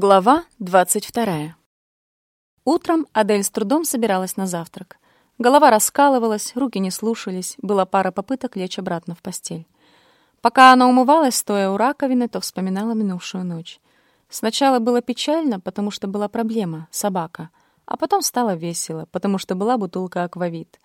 Глава 22. Утром Адель с трудом собиралась на завтрак. Голова раскалывалась, руки не слушались, была пара попыток лечь обратно в постель. Пока она умывалась, стоя у раковины, то вспоминала минувшую ночь. Сначала было печально, потому что была проблема — собака, а потом стало весело, потому что была бутылка аквавит.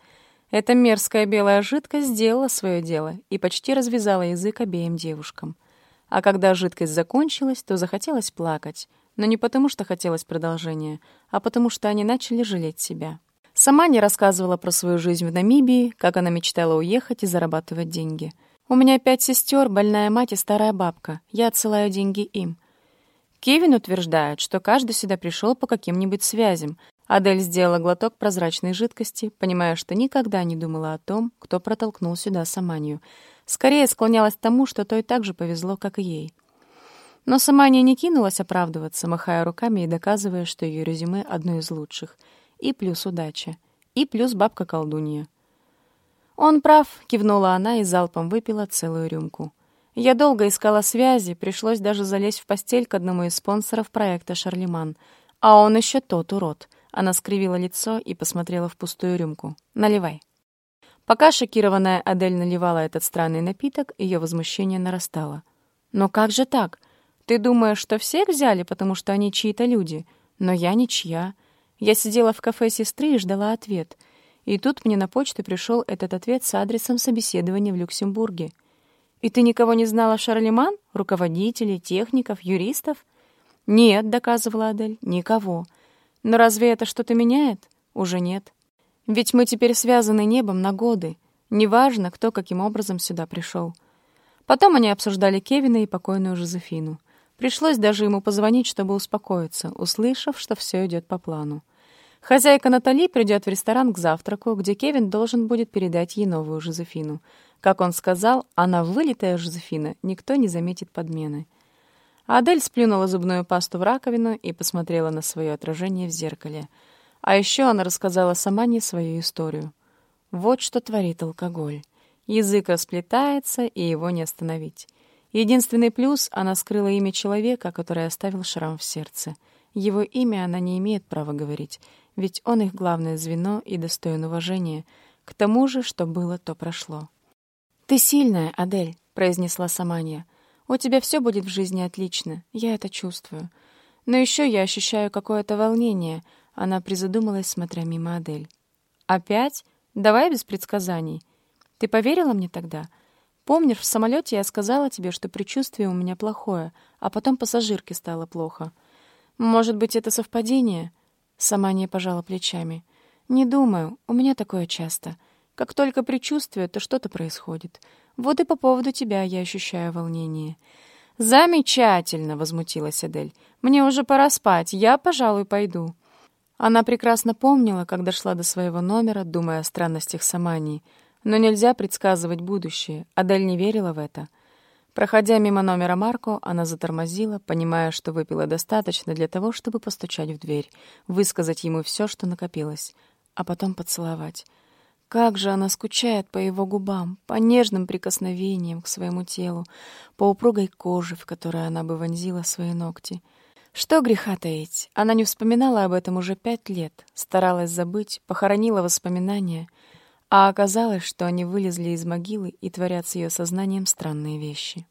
Эта мерзкая белая жидкость сделала свое дело и почти развязала язык обеим девушкам — а когда жидкость закончилась, то захотелось плакать. Но не потому, что хотелось продолжения, а потому, что они начали жалеть себя. Сама не рассказывала про свою жизнь в Намибии, как она мечтала уехать и зарабатывать деньги. «У меня пять сестер, больная мать и старая бабка. Я отсылаю деньги им». Кевин утверждает, что каждый сюда пришел по каким-нибудь связям. Адель сделала глоток прозрачной жидкости, понимая, что никогда не думала о том, кто протолкнул сюда Саманию — Скорее склонялась к тому, что той так же повезло, как и ей. Но сама не кинулась оправдываться, махая руками и доказывая, что ее резюме одно из лучших. И плюс удача. И плюс бабка-колдунья. «Он прав», — кивнула она и залпом выпила целую рюмку. Я долго искала связи, пришлось даже залезть в постель к одному из спонсоров проекта «Шарлеман». А он еще тот урод. Она скривила лицо и посмотрела в пустую рюмку. «Наливай». Пока шокированная Адель наливала этот странный напиток, ее возмущение нарастало. «Но как же так? Ты думаешь, что всех взяли, потому что они чьи-то люди? Но я ничья. Я сидела в кафе сестры и ждала ответ. И тут мне на почту пришел этот ответ с адресом собеседования в Люксембурге. И ты никого не знала Шарлеман? Руководителей, техников, юристов?» «Нет», — доказывала Адель, — «никого. Но разве это что-то меняет? Уже нет». Ведь мы теперь связаны небом на годы. Неважно, кто каким образом сюда пришел. Потом они обсуждали Кевина и покойную Жозефину. Пришлось даже ему позвонить, чтобы успокоиться, услышав, что все идет по плану. Хозяйка Натали придет в ресторан к завтраку, где Кевин должен будет передать ей новую Жозефину. Как он сказал, она вылитая Жозефина, никто не заметит подмены. Адель сплюнула зубную пасту в раковину и посмотрела на свое отражение в зеркале — а еще она рассказала сама не свою историю. Вот что творит алкоголь. Язык расплетается, и его не остановить. Единственный плюс — она скрыла имя человека, который оставил шрам в сердце. Его имя она не имеет права говорить, ведь он их главное звено и достоин уважения. К тому же, что было, то прошло. «Ты сильная, Адель», — произнесла Саманья. «У тебя все будет в жизни отлично, я это чувствую. Но еще я ощущаю какое-то волнение — она призадумалась, смотря мимо Адель. «Опять? Давай без предсказаний. Ты поверила мне тогда? Помнишь, в самолете я сказала тебе, что предчувствие у меня плохое, а потом пассажирке стало плохо. Может быть, это совпадение?» Сама пожала плечами. «Не думаю, у меня такое часто. Как только предчувствие, то что-то происходит. Вот и по поводу тебя я ощущаю волнение». «Замечательно!» — возмутилась Адель. «Мне уже пора спать. Я, пожалуй, пойду». Она прекрасно помнила, как дошла до своего номера, думая о странностях Самании. Но нельзя предсказывать будущее. Адель не верила в это. Проходя мимо номера Марко, она затормозила, понимая, что выпила достаточно для того, чтобы постучать в дверь, высказать ему все, что накопилось, а потом поцеловать. Как же она скучает по его губам, по нежным прикосновениям к своему телу, по упругой коже, в которой она бы вонзила свои ногти — что греха таить, она не вспоминала об этом уже пять лет, старалась забыть, похоронила воспоминания, а оказалось, что они вылезли из могилы и творят с ее сознанием странные вещи.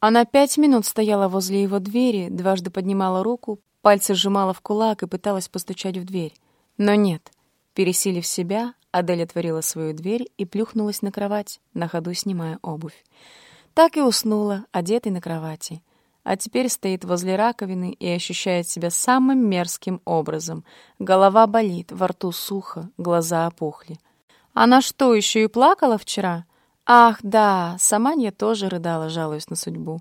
Она пять минут стояла возле его двери, дважды поднимала руку, пальцы сжимала в кулак и пыталась постучать в дверь. Но нет. Пересилив себя, Адель отворила свою дверь и плюхнулась на кровать, на ходу снимая обувь. Так и уснула, одетой на кровати а теперь стоит возле раковины и ощущает себя самым мерзким образом. Голова болит, во рту сухо, глаза опухли. Она что, еще и плакала вчера? Ах, да, сама я тоже рыдала, жалуясь на судьбу.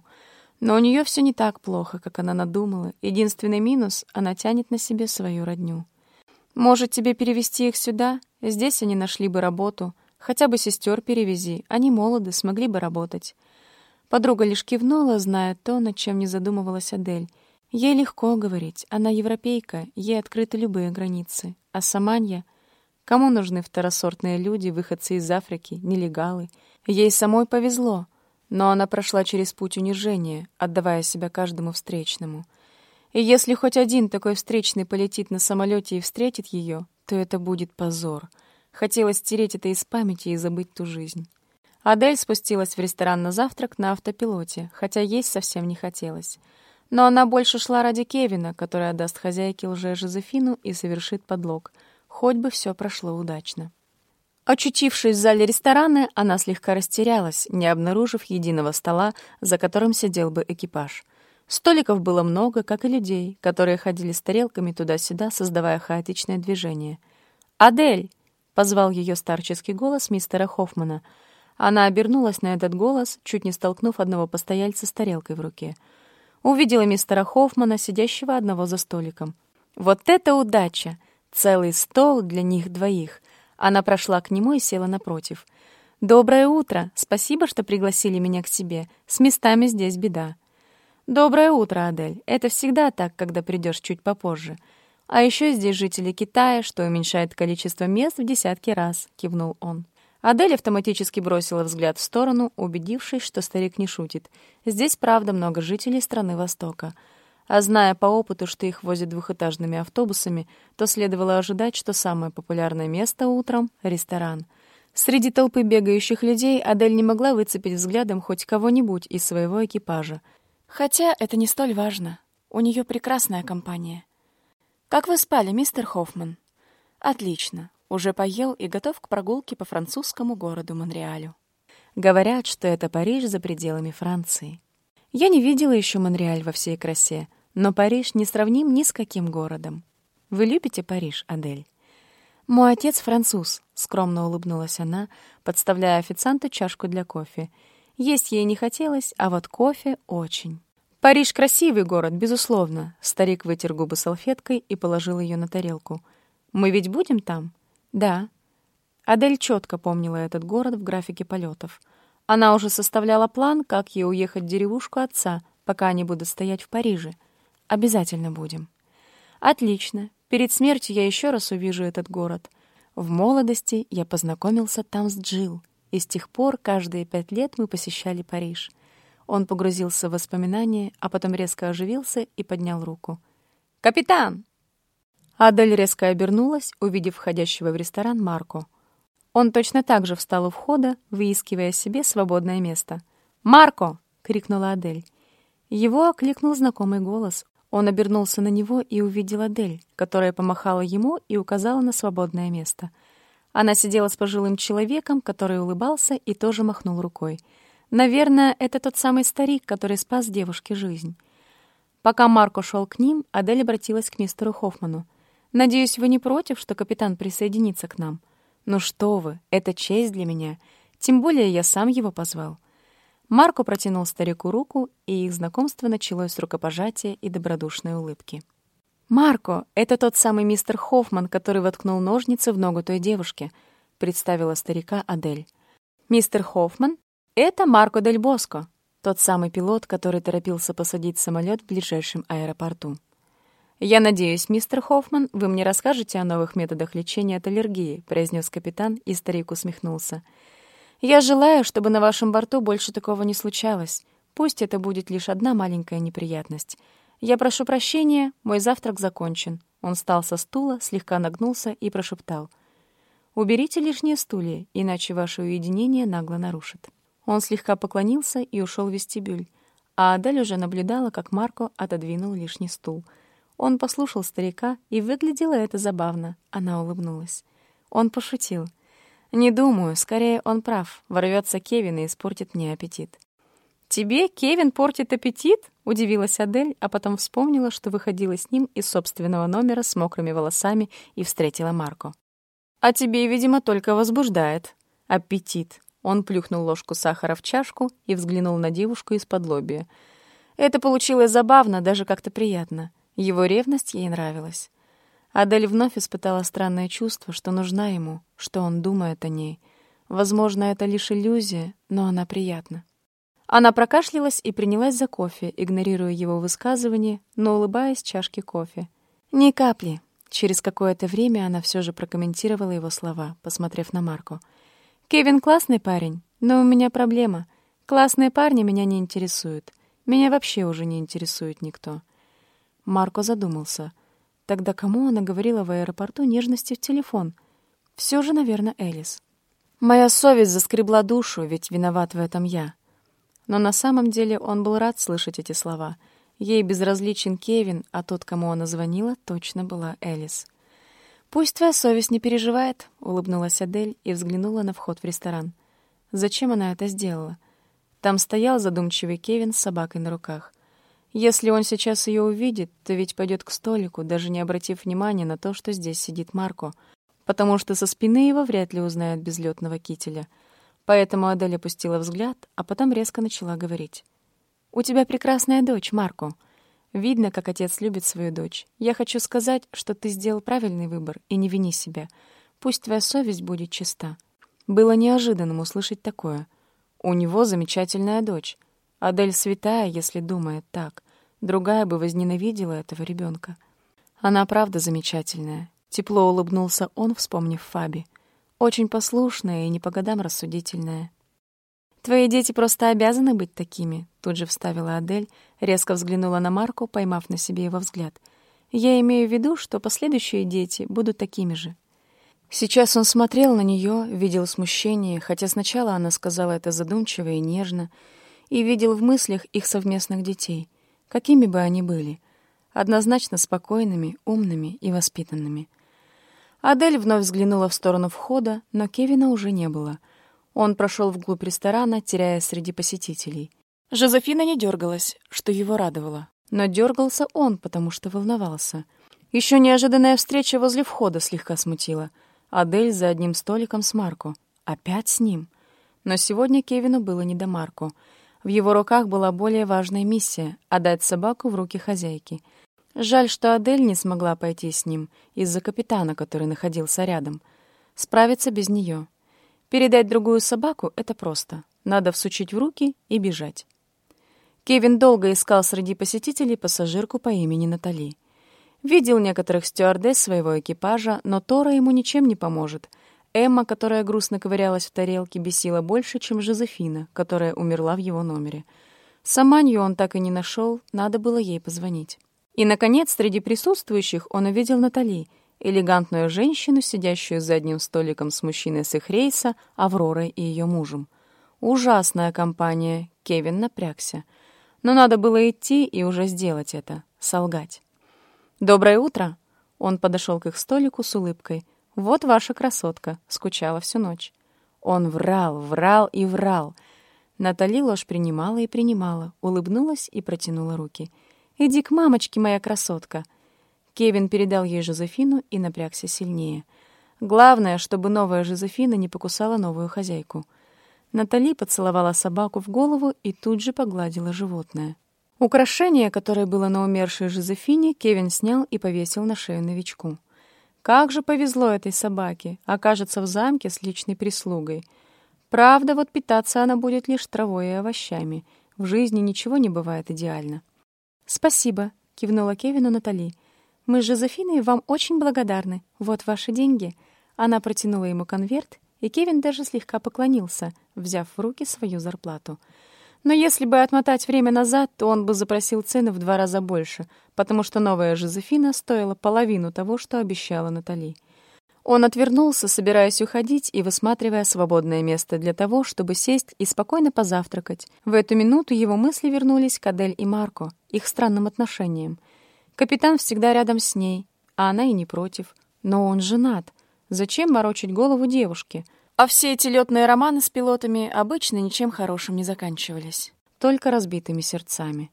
Но у нее все не так плохо, как она надумала. Единственный минус — она тянет на себе свою родню. Может, тебе перевести их сюда? Здесь они нашли бы работу. Хотя бы сестер перевези. Они молоды, смогли бы работать. Подруга лишь кивнула, зная то, над чем не задумывалась Адель. Ей легко говорить, она европейка, ей открыты любые границы. А Саманья... Кому нужны второсортные люди, выходцы из Африки, нелегалы? Ей самой повезло, но она прошла через путь унижения, отдавая себя каждому встречному. И если хоть один такой встречный полетит на самолете и встретит ее, то это будет позор. Хотелось стереть это из памяти и забыть ту жизнь. Адель спустилась в ресторан на завтрак на автопилоте, хотя есть совсем не хотелось. Но она больше шла ради Кевина, который отдаст хозяйке лже Жозефину и совершит подлог. Хоть бы все прошло удачно. Очутившись в зале ресторана, она слегка растерялась, не обнаружив единого стола, за которым сидел бы экипаж. Столиков было много, как и людей, которые ходили с тарелками туда-сюда, создавая хаотичное движение. «Адель!» — позвал ее старческий голос мистера Хоффмана. Она обернулась на этот голос, чуть не столкнув одного постояльца с тарелкой в руке. Увидела мистера Хоффмана, сидящего одного за столиком. «Вот это удача! Целый стол для них двоих!» Она прошла к нему и села напротив. «Доброе утро! Спасибо, что пригласили меня к себе. С местами здесь беда». «Доброе утро, Адель. Это всегда так, когда придешь чуть попозже. А еще здесь жители Китая, что уменьшает количество мест в десятки раз», — кивнул он. Адель автоматически бросила взгляд в сторону, убедившись, что старик не шутит. Здесь, правда, много жителей страны Востока. А зная по опыту, что их возят двухэтажными автобусами, то следовало ожидать, что самое популярное место утром — ресторан. Среди толпы бегающих людей Адель не могла выцепить взглядом хоть кого-нибудь из своего экипажа. Хотя это не столь важно. У нее прекрасная компания. «Как вы спали, мистер Хоффман?» «Отлично. Уже поел и готов к прогулке по французскому городу Монреалю». Говорят, что это Париж за пределами Франции. Я не видела еще Монреаль во всей красе, но Париж не сравним ни с каким городом. Вы любите Париж, Адель? Мой отец француз, скромно улыбнулась она, подставляя официанту чашку для кофе. Есть ей не хотелось, а вот кофе очень. Париж красивый город, безусловно. Старик вытер губы салфеткой и положил ее на тарелку. Мы ведь будем там? Да. Адель четко помнила этот город в графике полетов. Она уже составляла план, как ей уехать в деревушку отца, пока они будут стоять в Париже — Обязательно будем. Отлично. Перед смертью я еще раз увижу этот город. В молодости я познакомился там с Джил, и с тех пор каждые пять лет мы посещали Париж. Он погрузился в воспоминания, а потом резко оживился и поднял руку. «Капитан!» Адель резко обернулась, увидев входящего в ресторан Марко. Он точно так же встал у входа, выискивая себе свободное место. «Марко!» — крикнула Адель. Его окликнул знакомый голос. Он обернулся на него и увидел Адель, которая помахала ему и указала на свободное место. Она сидела с пожилым человеком, который улыбался и тоже махнул рукой. Наверное, это тот самый старик, который спас девушке жизнь. Пока Марко шел к ним, Адель обратилась к мистеру Хоффману. «Надеюсь, вы не против, что капитан присоединится к нам?» «Ну что вы, это честь для меня. Тем более я сам его позвал». Марко протянул старику руку, и их знакомство началось с рукопожатия и добродушной улыбки. «Марко, это тот самый мистер Хоффман, который воткнул ножницы в ногу той девушки», — представила старика Адель. «Мистер Хоффман — это Марко Дель Боско, тот самый пилот, который торопился посадить самолет в ближайшем аэропорту. «Я надеюсь, мистер Хоффман, вы мне расскажете о новых методах лечения от аллергии», — произнес капитан, и старик усмехнулся. Я желаю, чтобы на вашем борту больше такого не случалось. Пусть это будет лишь одна маленькая неприятность. Я прошу прощения, мой завтрак закончен». Он встал со стула, слегка нагнулся и прошептал. «Уберите лишние стулья, иначе ваше уединение нагло нарушит». Он слегка поклонился и ушел в вестибюль, а Адель уже наблюдала, как Марко отодвинул лишний стул. Он послушал старика, и выглядело это забавно. Она улыбнулась. Он пошутил — «Не думаю, скорее он прав. Ворвется Кевин и испортит мне аппетит». «Тебе Кевин портит аппетит?» — удивилась Адель, а потом вспомнила, что выходила с ним из собственного номера с мокрыми волосами и встретила Марко. «А тебе, видимо, только возбуждает. Аппетит». Он плюхнул ложку сахара в чашку и взглянул на девушку из-под лобья. Это получилось забавно, даже как-то приятно. Его ревность ей нравилась. Адель вновь испытала странное чувство, что нужна ему, что он думает о ней. Возможно, это лишь иллюзия, но она приятна. Она прокашлялась и принялась за кофе, игнорируя его высказывание, но улыбаясь чашке кофе. «Ни капли». Через какое-то время она все же прокомментировала его слова, посмотрев на Марку. «Кевин классный парень, но у меня проблема. Классные парни меня не интересуют. Меня вообще уже не интересует никто». Марко задумался. Тогда кому она говорила в аэропорту нежности в телефон? Все же, наверное, Элис. Моя совесть заскребла душу, ведь виноват в этом я. Но на самом деле он был рад слышать эти слова. Ей безразличен Кевин, а тот, кому она звонила, точно была Элис. «Пусть твоя совесть не переживает», — улыбнулась Адель и взглянула на вход в ресторан. Зачем она это сделала? Там стоял задумчивый Кевин с собакой на руках. Если он сейчас ее увидит, то ведь пойдет к столику, даже не обратив внимания на то, что здесь сидит Марко, потому что со спины его вряд ли узнает безлетного кителя. Поэтому Адель опустила взгляд, а потом резко начала говорить. «У тебя прекрасная дочь, Марко. Видно, как отец любит свою дочь. Я хочу сказать, что ты сделал правильный выбор, и не вини себя. Пусть твоя совесть будет чиста». Было неожиданным услышать такое. У него замечательная дочь. Адель святая, если думает так. Другая бы возненавидела этого ребенка. Она правда замечательная. Тепло улыбнулся он, вспомнив Фаби. Очень послушная и не по годам рассудительная. «Твои дети просто обязаны быть такими», — тут же вставила Адель, резко взглянула на Марку, поймав на себе его взгляд. «Я имею в виду, что последующие дети будут такими же». Сейчас он смотрел на нее, видел смущение, хотя сначала она сказала это задумчиво и нежно, и видел в мыслях их совместных детей, какими бы они были, однозначно спокойными, умными и воспитанными. Адель вновь взглянула в сторону входа, но Кевина уже не было — он прошел вглубь ресторана, теряя среди посетителей. Жозефина не дергалась, что его радовало. Но дергался он, потому что волновался. Еще неожиданная встреча возле входа слегка смутила. Адель за одним столиком с Марко. Опять с ним. Но сегодня Кевину было не до Марко. В его руках была более важная миссия — отдать собаку в руки хозяйки. Жаль, что Адель не смогла пойти с ним из-за капитана, который находился рядом. Справиться без нее. Передать другую собаку — это просто. Надо всучить в руки и бежать. Кевин долго искал среди посетителей пассажирку по имени Натали. Видел некоторых стюардесс своего экипажа, но Тора ему ничем не поможет. Эмма, которая грустно ковырялась в тарелке, бесила больше, чем Жозефина, которая умерла в его номере. Саманью он так и не нашел, надо было ей позвонить. И, наконец, среди присутствующих он увидел Натали — элегантную женщину, сидящую за одним столиком с мужчиной с их рейса, Авророй и ее мужем. Ужасная компания, Кевин напрягся. Но надо было идти и уже сделать это, солгать. «Доброе утро!» Он подошел к их столику с улыбкой. «Вот ваша красотка, скучала всю ночь». Он врал, врал и врал. Натали ложь принимала и принимала, улыбнулась и протянула руки. «Иди к мамочке, моя красотка!» Кевин передал ей Жозефину и напрягся сильнее. Главное, чтобы новая Жозефина не покусала новую хозяйку. Натали поцеловала собаку в голову и тут же погладила животное. Украшение, которое было на умершей Жозефине, Кевин снял и повесил на шею новичку. Как же повезло этой собаке, окажется в замке с личной прислугой. Правда, вот питаться она будет лишь травой и овощами. В жизни ничего не бывает идеально. «Спасибо», — кивнула Кевину Натали. Мы с Жозефиной вам очень благодарны. Вот ваши деньги». Она протянула ему конверт, и Кевин даже слегка поклонился, взяв в руки свою зарплату. Но если бы отмотать время назад, то он бы запросил цены в два раза больше, потому что новая Жозефина стоила половину того, что обещала Натали. Он отвернулся, собираясь уходить и высматривая свободное место для того, чтобы сесть и спокойно позавтракать. В эту минуту его мысли вернулись к Адель и Марко, их странным отношениям. Капитан всегда рядом с ней, а она и не против. Но он женат. Зачем морочить голову девушке? А все эти летные романы с пилотами обычно ничем хорошим не заканчивались. Только разбитыми сердцами.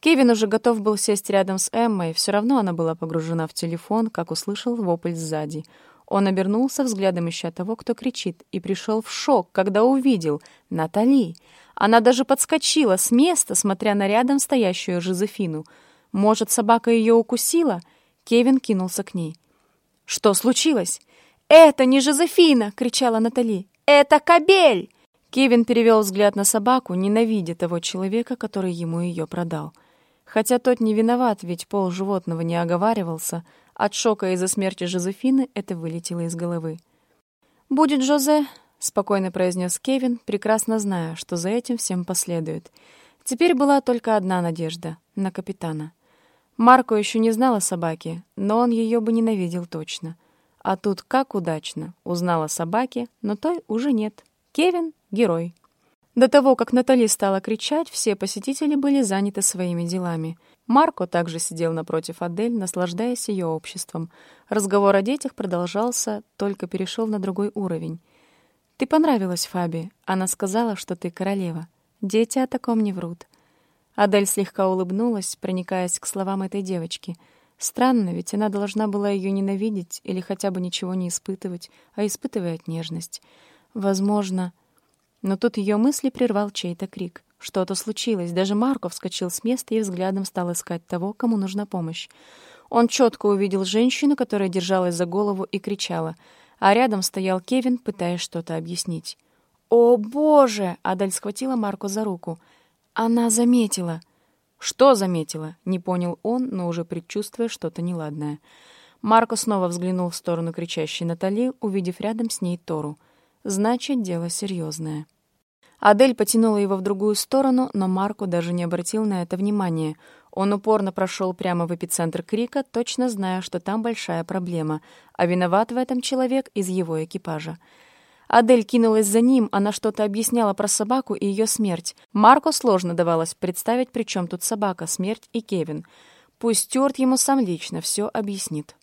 Кевин уже готов был сесть рядом с Эммой, все равно она была погружена в телефон, как услышал вопль сзади. Он обернулся, взглядом ища того, кто кричит, и пришел в шок, когда увидел Натали. Она даже подскочила с места, смотря на рядом стоящую Жозефину — может, собака ее укусила? Кевин кинулся к ней. «Что случилось?» «Это не Жозефина!» — кричала Натали. «Это кобель!» Кевин перевел взгляд на собаку, ненавидя того человека, который ему ее продал. Хотя тот не виноват, ведь пол животного не оговаривался, от шока из-за смерти Жозефины это вылетело из головы. «Будет Жозе», — спокойно произнес Кевин, прекрасно зная, что за этим всем последует. Теперь была только одна надежда — на капитана. Марко еще не знал о собаке, но он ее бы ненавидел точно. А тут как удачно. Узнал о собаке, но той уже нет. Кевин — герой. До того, как Натали стала кричать, все посетители были заняты своими делами. Марко также сидел напротив Адель, наслаждаясь ее обществом. Разговор о детях продолжался, только перешел на другой уровень. «Ты понравилась Фаби. Она сказала, что ты королева. Дети о таком не врут». Адель слегка улыбнулась, проникаясь к словам этой девочки. Странно, ведь она должна была ее ненавидеть или хотя бы ничего не испытывать, а испытывает нежность. Возможно... Но тут ее мысли прервал чей-то крик. Что-то случилось. Даже Марко вскочил с места и взглядом стал искать того, кому нужна помощь. Он четко увидел женщину, которая держалась за голову и кричала, а рядом стоял Кевин, пытаясь что-то объяснить. «О, боже!» — Адель схватила Марко за руку. «Она заметила». «Что заметила?» — не понял он, но уже предчувствуя что-то неладное. Марко снова взглянул в сторону кричащей Натали, увидев рядом с ней Тору — Значит, дело серьезное. Адель потянула его в другую сторону, но Марку даже не обратил на это внимания. Он упорно прошел прямо в эпицентр крика, точно зная, что там большая проблема, а виноват в этом человек из его экипажа. Адель кинулась за ним, она что-то объясняла про собаку и ее смерть. Марку сложно давалось представить, при чем тут собака, смерть и Кевин. Пусть Стюарт ему сам лично все объяснит.